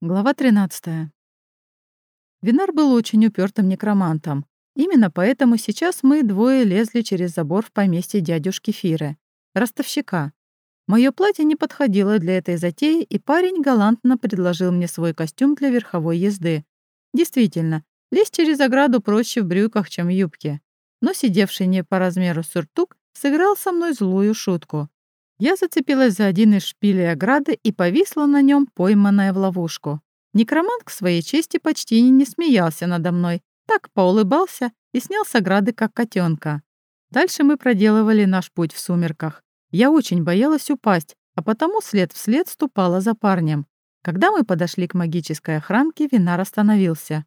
Глава 13. Винар был очень упертым некромантом. Именно поэтому сейчас мы двое лезли через забор в поместье дядюшки Фиры, ростовщика. Мое платье не подходило для этой затеи, и парень галантно предложил мне свой костюм для верховой езды. Действительно, лезть через ограду проще в брюках, чем в юбке. Но сидевший не по размеру сюртук сыграл со мной злую шутку. Я зацепилась за один из шпилей ограды и повисла на нем, пойманная в ловушку. Некромант к своей чести почти не смеялся надо мной, так поулыбался и снял с ограды, как котенка. Дальше мы проделывали наш путь в сумерках. Я очень боялась упасть, а потому след вслед ступала за парнем. Когда мы подошли к магической охранке, Винар остановился.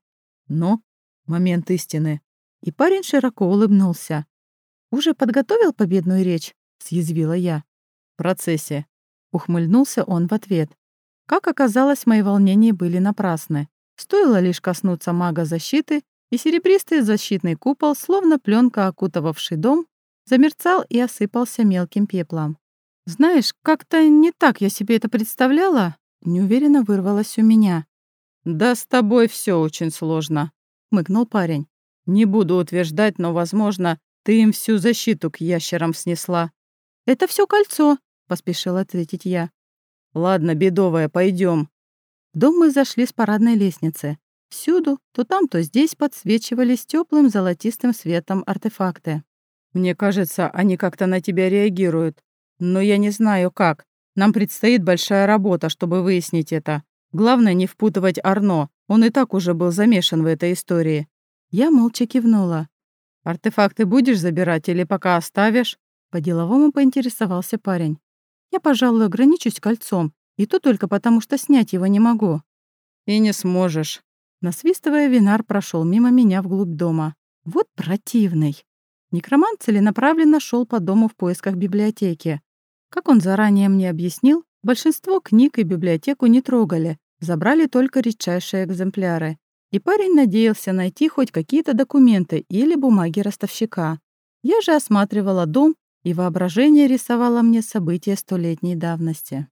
«Ну, момент истины». И парень широко улыбнулся. «Уже подготовил победную речь?» — съязвила я процессе», — ухмыльнулся он в ответ. Как оказалось, мои волнения были напрасны. Стоило лишь коснуться мага защиты, и серебристый защитный купол, словно пленка, окутывавший дом, замерцал и осыпался мелким пеплом. «Знаешь, как-то не так я себе это представляла», — неуверенно вырвалось у меня. «Да с тобой все очень сложно», — мыкнул парень. «Не буду утверждать, но, возможно, ты им всю защиту к ящерам снесла». «Это все кольцо», поспешил ответить я. Ладно, бедовая, пойдем. В дом мы зашли с парадной лестницы. Всюду, то там, то здесь подсвечивались теплым золотистым светом артефакты. Мне кажется, они как-то на тебя реагируют. Но я не знаю как. Нам предстоит большая работа, чтобы выяснить это. Главное не впутывать Арно. Он и так уже был замешан в этой истории. Я молча кивнула. «Артефакты будешь забирать или пока оставишь?» По-деловому поинтересовался парень. Я, пожалуй, ограничусь кольцом, и то только потому, что снять его не могу. И не сможешь. Насвистывая, Винар прошел мимо меня вглубь дома. Вот противный. Некромант целенаправленно шел по дому в поисках библиотеки. Как он заранее мне объяснил, большинство книг и библиотеку не трогали, забрали только редчайшие экземпляры. И парень надеялся найти хоть какие-то документы или бумаги ростовщика. Я же осматривала дом и воображение рисовало мне события столетней давности.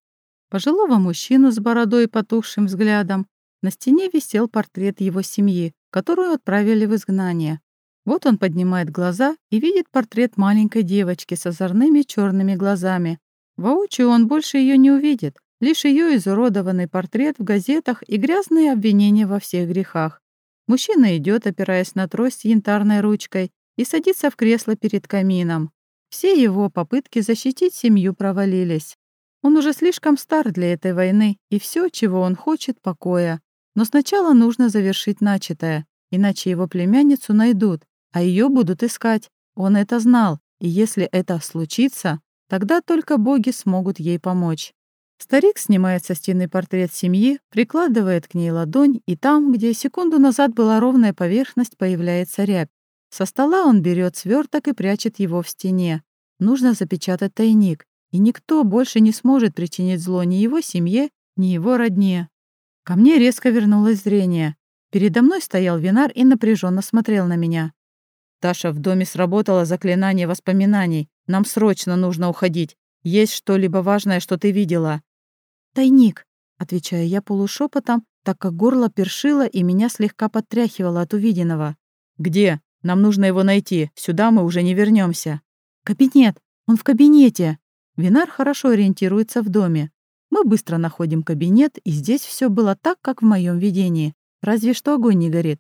Пожилого мужчину с бородой и потухшим взглядом на стене висел портрет его семьи, которую отправили в изгнание. Вот он поднимает глаза и видит портрет маленькой девочки с озорными черными глазами. Воочию он больше ее не увидит, лишь ее изуродованный портрет в газетах и грязные обвинения во всех грехах. Мужчина идет, опираясь на трость янтарной ручкой, и садится в кресло перед камином. Все его попытки защитить семью провалились. Он уже слишком стар для этой войны, и все, чего он хочет, покоя. Но сначала нужно завершить начатое, иначе его племянницу найдут, а ее будут искать. Он это знал, и если это случится, тогда только боги смогут ей помочь. Старик снимает со стены портрет семьи, прикладывает к ней ладонь, и там, где секунду назад была ровная поверхность, появляется рябь. Со стола он берет сверток и прячет его в стене. Нужно запечатать тайник, и никто больше не сможет причинить зло ни его семье, ни его родне. Ко мне резко вернулось зрение. Передо мной стоял Винар и напряженно смотрел на меня. «Таша, в доме сработало заклинание воспоминаний. Нам срочно нужно уходить. Есть что-либо важное, что ты видела?» «Тайник», — отвечаю я полушепотом, так как горло першило и меня слегка подтряхивало от увиденного. «Где?» Нам нужно его найти. Сюда мы уже не вернемся. Кабинет. Он в кабинете. Винар хорошо ориентируется в доме. Мы быстро находим кабинет, и здесь все было так, как в моем видении. Разве что огонь не горит.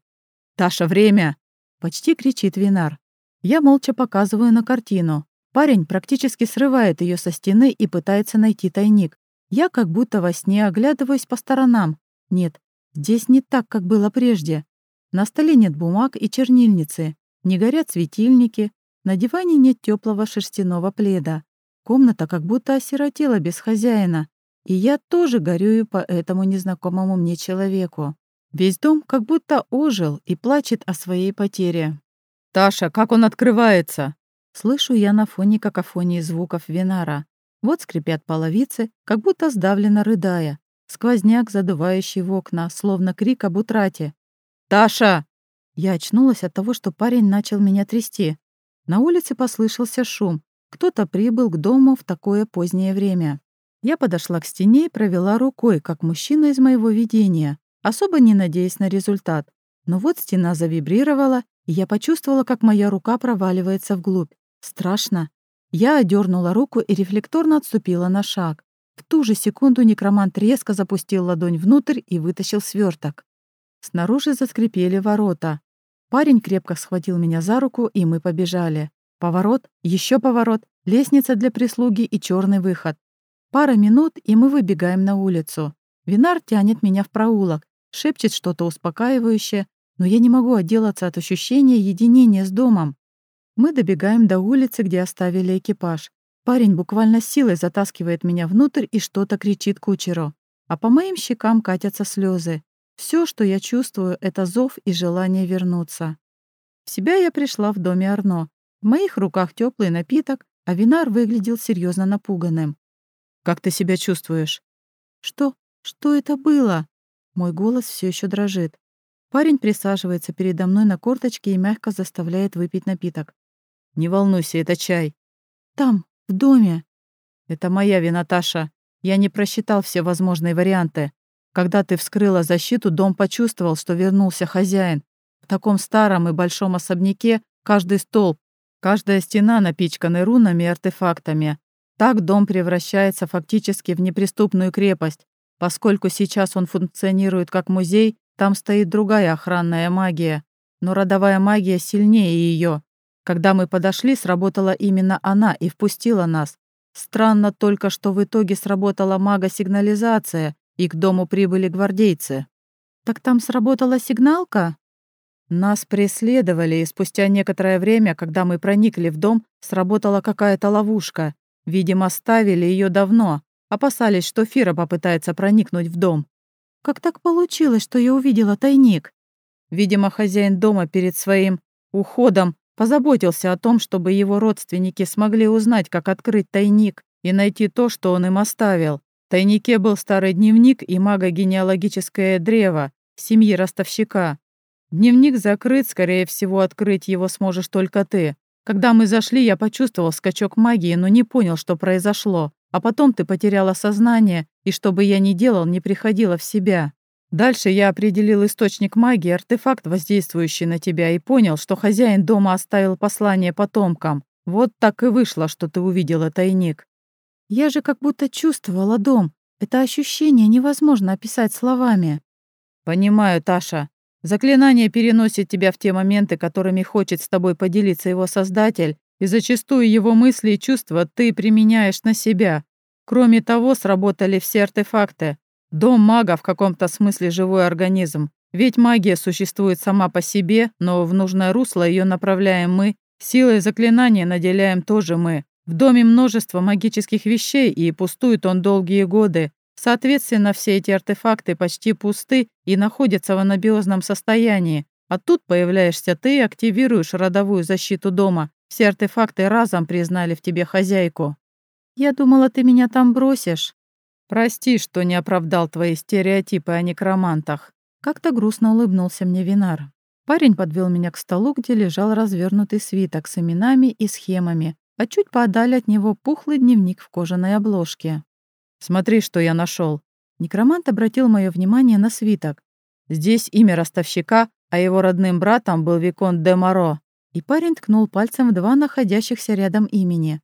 «Таша, время!» — почти кричит Винар. Я молча показываю на картину. Парень практически срывает ее со стены и пытается найти тайник. Я как будто во сне оглядываюсь по сторонам. Нет, здесь не так, как было прежде. На столе нет бумаг и чернильницы, не горят светильники, на диване нет теплого шерстяного пледа. Комната как будто осиротела без хозяина, и я тоже горюю по этому незнакомому мне человеку. Весь дом как будто ожил и плачет о своей потере. «Таша, как он открывается?» Слышу я на фоне какофонии звуков Винара. Вот скрипят половицы, как будто сдавленно рыдая. Сквозняк, задувающий в окна, словно крик об утрате. «Таша!» Я очнулась от того, что парень начал меня трясти. На улице послышался шум. Кто-то прибыл к дому в такое позднее время. Я подошла к стене и провела рукой, как мужчина из моего видения, особо не надеясь на результат. Но вот стена завибрировала, и я почувствовала, как моя рука проваливается вглубь. Страшно. Я одернула руку и рефлекторно отступила на шаг. В ту же секунду некромант резко запустил ладонь внутрь и вытащил сверток. Снаружи заскрипели ворота. Парень крепко схватил меня за руку, и мы побежали. Поворот, еще поворот, лестница для прислуги и черный выход. Пара минут, и мы выбегаем на улицу. Винар тянет меня в проулок, шепчет что-то успокаивающее, но я не могу отделаться от ощущения единения с домом. Мы добегаем до улицы, где оставили экипаж. Парень буквально силой затаскивает меня внутрь и что-то кричит кучеру. А по моим щекам катятся слезы. Все, что я чувствую, это зов и желание вернуться. В себя я пришла в доме Арно. В моих руках теплый напиток, а Винар выглядел серьезно напуганным. «Как ты себя чувствуешь?» «Что? Что это было?» Мой голос все еще дрожит. Парень присаживается передо мной на корточке и мягко заставляет выпить напиток. «Не волнуйся, это чай». «Там, в доме». «Это моя вина, Таша. Я не просчитал все возможные варианты. Когда ты вскрыла защиту, дом почувствовал, что вернулся хозяин. В таком старом и большом особняке каждый столб, каждая стена напичканы рунами и артефактами. Так дом превращается фактически в неприступную крепость. Поскольку сейчас он функционирует как музей, там стоит другая охранная магия. Но родовая магия сильнее ее. Когда мы подошли, сработала именно она и впустила нас. Странно только, что в итоге сработала мага-сигнализация, и к дому прибыли гвардейцы. Так там сработала сигналка? Нас преследовали, и спустя некоторое время, когда мы проникли в дом, сработала какая-то ловушка. Видимо, ставили ее давно, опасались, что Фира попытается проникнуть в дом. Как так получилось, что я увидела тайник? Видимо, хозяин дома перед своим уходом Позаботился о том, чтобы его родственники смогли узнать, как открыть тайник и найти то, что он им оставил. В тайнике был старый дневник и магогенеалогическое древо семьи ростовщика. Дневник закрыт, скорее всего, открыть его сможешь только ты. Когда мы зашли, я почувствовал скачок магии, но не понял, что произошло. А потом ты потеряла сознание, и что бы я ни делал, не приходила в себя. Дальше я определил источник магии, артефакт, воздействующий на тебя, и понял, что хозяин дома оставил послание потомкам. Вот так и вышло, что ты увидела тайник. Я же как будто чувствовала дом. Это ощущение невозможно описать словами. Понимаю, Таша. Заклинание переносит тебя в те моменты, которыми хочет с тобой поделиться его создатель, и зачастую его мысли и чувства ты применяешь на себя. Кроме того, сработали все артефакты. Дом мага в каком-то смысле живой организм. Ведь магия существует сама по себе, но в нужное русло ее направляем мы, силой заклинания наделяем тоже мы. В доме множество магических вещей, и пустует он долгие годы. Соответственно, все эти артефакты почти пусты и находятся в анабиозном состоянии. А тут появляешься ты и активируешь родовую защиту дома. Все артефакты разом признали в тебе хозяйку. Я думала, ты меня там бросишь. «Прости, что не оправдал твои стереотипы о некромантах». Как-то грустно улыбнулся мне Винар. Парень подвел меня к столу, где лежал развернутый свиток с именами и схемами, а чуть подали от него пухлый дневник в кожаной обложке. «Смотри, что я нашел. Некромант обратил мое внимание на свиток. Здесь имя ростовщика, а его родным братом был Викон де Моро. И парень ткнул пальцем в два находящихся рядом имени.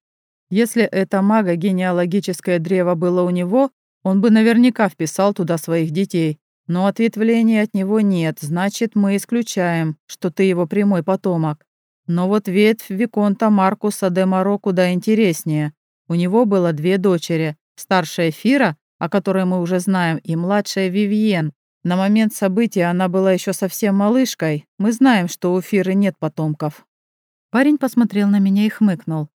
Если это мага-генеалогическое древо было у него, он бы наверняка вписал туда своих детей. Но ответвления от него нет, значит, мы исключаем, что ты его прямой потомок. Но вот ветвь Виконта Маркуса де Моро куда интереснее. У него было две дочери. Старшая Фира, о которой мы уже знаем, и младшая Вивьен. На момент события она была еще совсем малышкой. Мы знаем, что у Фиры нет потомков. Парень посмотрел на меня и хмыкнул.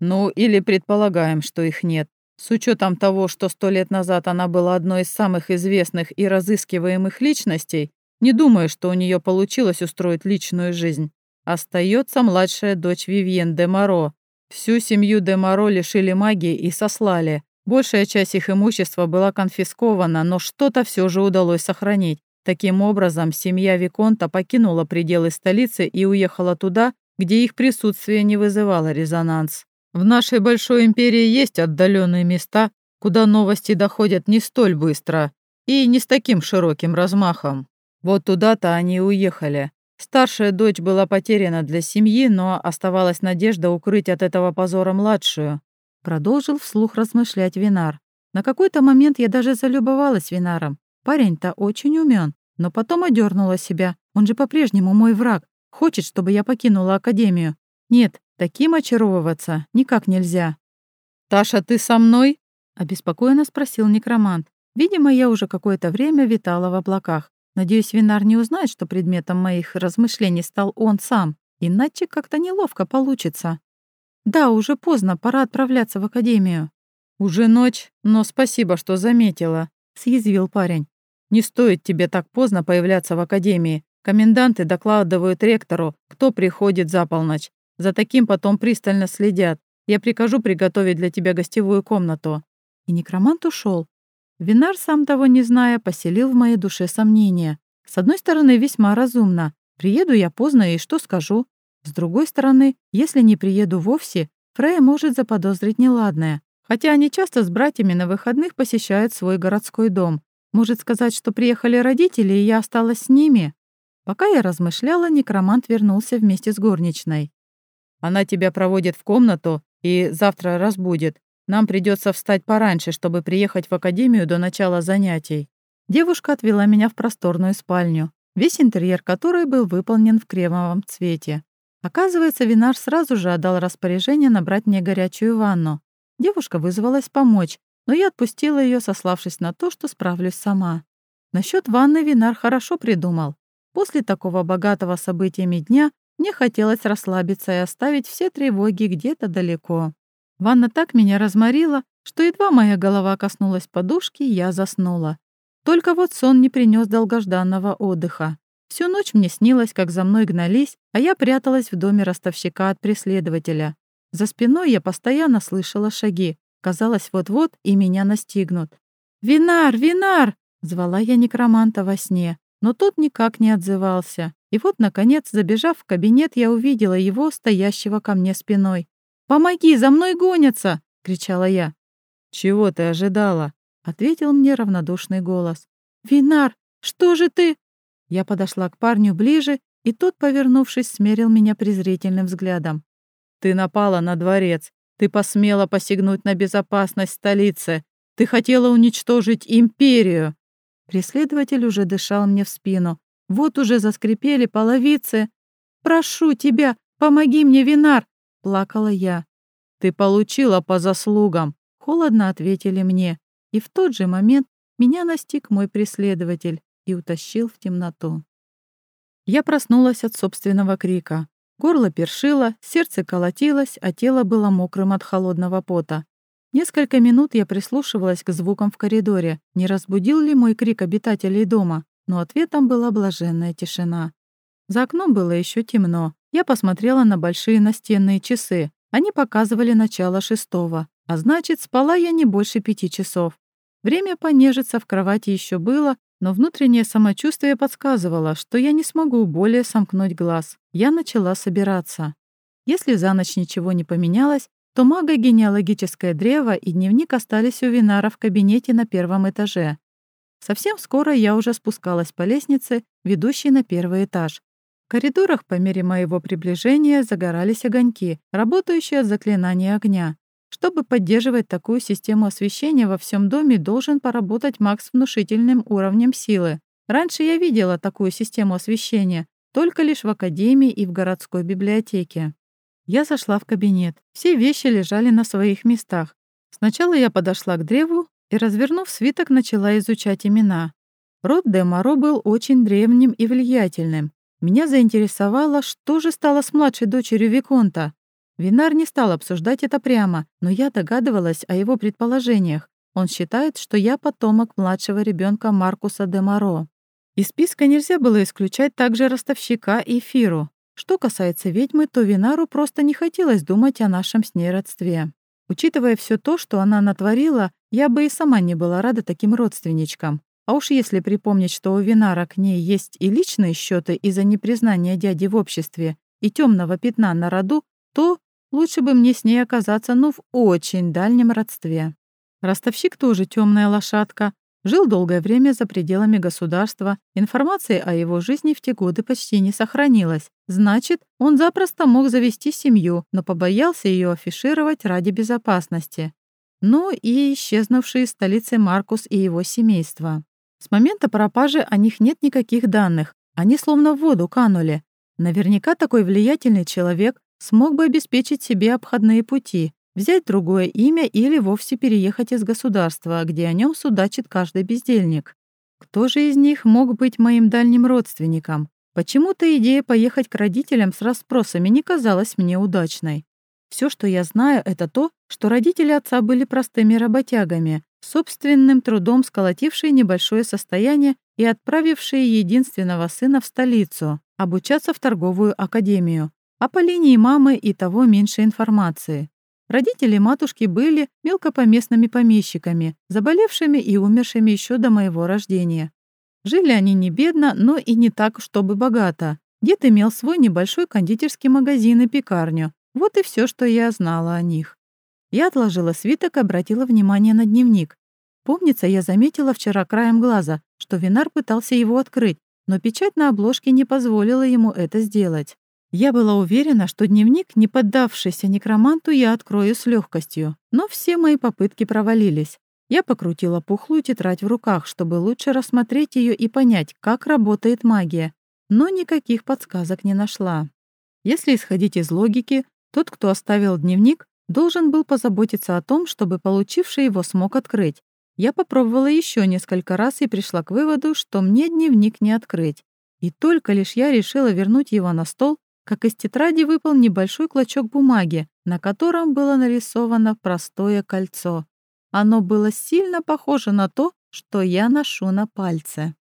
Ну, или предполагаем, что их нет. С учетом того, что сто лет назад она была одной из самых известных и разыскиваемых личностей, не думаю, что у нее получилось устроить личную жизнь. Остается младшая дочь Вивьен де Моро. Всю семью де Моро лишили магии и сослали. Большая часть их имущества была конфискована, но что-то все же удалось сохранить. Таким образом, семья Виконта покинула пределы столицы и уехала туда, где их присутствие не вызывало резонанс. В нашей большой империи есть отдаленные места, куда новости доходят не столь быстро и не с таким широким размахом. Вот туда-то они и уехали. Старшая дочь была потеряна для семьи, но оставалась надежда укрыть от этого позора младшую. Продолжил вслух размышлять Винар. На какой-то момент я даже залюбовалась Винаром. Парень-то очень умен, но потом одернула себя. Он же по-прежнему мой враг. Хочет, чтобы я покинула Академию. Нет, таким очаровываться никак нельзя. «Таша, ты со мной?» — обеспокоенно спросил некромант. Видимо, я уже какое-то время витала в облаках. Надеюсь, Винар не узнает, что предметом моих размышлений стал он сам, иначе как-то неловко получится. Да, уже поздно, пора отправляться в академию. Уже ночь, но спасибо, что заметила, съязвил парень. Не стоит тебе так поздно появляться в академии. Коменданты докладывают ректору, кто приходит за полночь. За таким потом пристально следят. Я прикажу приготовить для тебя гостевую комнату». И некромант ушел. Винар, сам того не зная, поселил в моей душе сомнения. С одной стороны, весьма разумно. Приеду я поздно и что скажу? С другой стороны, если не приеду вовсе, Фрея может заподозрить неладное. Хотя они часто с братьями на выходных посещают свой городской дом. Может сказать, что приехали родители, и я осталась с ними? Пока я размышляла, некромант вернулся вместе с горничной. «Она тебя проводит в комнату и завтра разбудит. Нам придется встать пораньше, чтобы приехать в академию до начала занятий». Девушка отвела меня в просторную спальню, весь интерьер которой был выполнен в кремовом цвете. Оказывается, Винар сразу же отдал распоряжение набрать мне горячую ванну. Девушка вызвалась помочь, но я отпустила ее, сославшись на то, что справлюсь сама. Насчет ванны Винар хорошо придумал. После такого богатого событиями дня мне хотелось расслабиться и оставить все тревоги где-то далеко. Ванна так меня разморила, что едва моя голова коснулась подушки, я заснула. Только вот сон не принес долгожданного отдыха. Всю ночь мне снилось, как за мной гнались, а я пряталась в доме ростовщика от преследователя. За спиной я постоянно слышала шаги. Казалось, вот-вот и меня настигнут. «Винар! Винар!» — звала я некроманта во сне, но тот никак не отзывался. И вот, наконец, забежав в кабинет, я увидела его, стоящего ко мне спиной. «Помоги, за мной гонятся!» — кричала я. «Чего ты ожидала?» — ответил мне равнодушный голос. «Винар, что же ты?» Я подошла к парню ближе, и тот, повернувшись, смерил меня презрительным взглядом. «Ты напала на дворец. Ты посмела посягнуть на безопасность столицы. Ты хотела уничтожить империю!» Преследователь уже дышал мне в спину. Вот уже заскрипели половицы. «Прошу тебя, помоги мне, Винар!» — плакала я. «Ты получила по заслугам!» — холодно ответили мне. И в тот же момент меня настиг мой преследователь и утащил в темноту. Я проснулась от собственного крика. Горло першило, сердце колотилось, а тело было мокрым от холодного пота. Несколько минут я прислушивалась к звукам в коридоре, не разбудил ли мой крик обитателей дома, но ответом была блаженная тишина. За окном было еще темно. Я посмотрела на большие настенные часы. Они показывали начало шестого, а значит, спала я не больше пяти часов. Время понежиться в кровати еще было, но внутреннее самочувствие подсказывало, что я не смогу более сомкнуть глаз. Я начала собираться. Если за ночь ничего не поменялось, то мага-генеалогическое древо и дневник остались у Винара в кабинете на первом этаже. Совсем скоро я уже спускалась по лестнице, ведущей на первый этаж. Коридорах по мере моего приближения загорались огоньки, работающие от заклинания огня. Чтобы поддерживать такую систему освещения во всем доме, должен поработать маг с внушительным уровнем силы. Раньше я видела такую систему освещения, только лишь в академии и в городской библиотеке. Я зашла в кабинет. Все вещи лежали на своих местах. Сначала я подошла к древу и, развернув свиток, начала изучать имена. Род де Моро был очень древним и влиятельным. Меня заинтересовало, что же стало с младшей дочерью Виконта. Винар не стал обсуждать это прямо, но я догадывалась о его предположениях. Он считает, что я потомок младшего ребенка Маркуса де Моро. Из списка нельзя было исключать также ростовщика и Фиру. Что касается ведьмы, то Винару просто не хотелось думать о нашем с ней родстве. Учитывая все то, что она натворила, я бы и сама не была рада таким родственничкам. А уж если припомнить, что у Винара к ней есть и личные счеты из-за непризнания дяди в обществе, и темного пятна на роду, то лучше бы мне с ней оказаться, ну, в очень дальнем родстве. Ростовщик тоже темная лошадка. Жил долгое время за пределами государства. Информации о его жизни в те годы почти не сохранилось. Значит, он запросто мог завести семью, но побоялся ее афишировать ради безопасности. Ну и исчезнувший из столицы Маркус и его семейство. С момента пропажи о них нет никаких данных. Они словно в воду канули. Наверняка такой влиятельный человек смог бы обеспечить себе обходные пути, взять другое имя или вовсе переехать из государства, где о нем судачит каждый бездельник. Кто же из них мог быть моим дальним родственником? Почему-то идея поехать к родителям с расспросами не казалась мне удачной. Все, что я знаю, это то, что родители отца были простыми работягами, собственным трудом сколотившие небольшое состояние и отправившие единственного сына в столицу, обучаться в торговую академию. А по линии мамы и того меньше информации. Родители матушки были мелкопоместными помещиками, заболевшими и умершими еще до моего рождения. Жили они не бедно, но и не так, чтобы богато. Дед имел свой небольшой кондитерский магазин и пекарню. Вот и все, что я знала о них. Я отложила свиток и обратила внимание на дневник. Помнится, я заметила вчера краем глаза, что Винар пытался его открыть, но печать на обложке не позволила ему это сделать. Я была уверена, что дневник, не поддавшийся некроманту, я открою с легкостью, но все мои попытки провалились. Я покрутила пухлую тетрадь в руках, чтобы лучше рассмотреть ее и понять, как работает магия, но никаких подсказок не нашла. Если исходить из логики, тот, кто оставил дневник, должен был позаботиться о том, чтобы получивший его смог открыть. Я попробовала еще несколько раз и пришла к выводу, что мне дневник не открыть. И только лишь я решила вернуть его на стол, как из тетради выпал небольшой клочок бумаги, на котором было нарисовано простое кольцо. Оно было сильно похоже на то, что я ношу на пальце.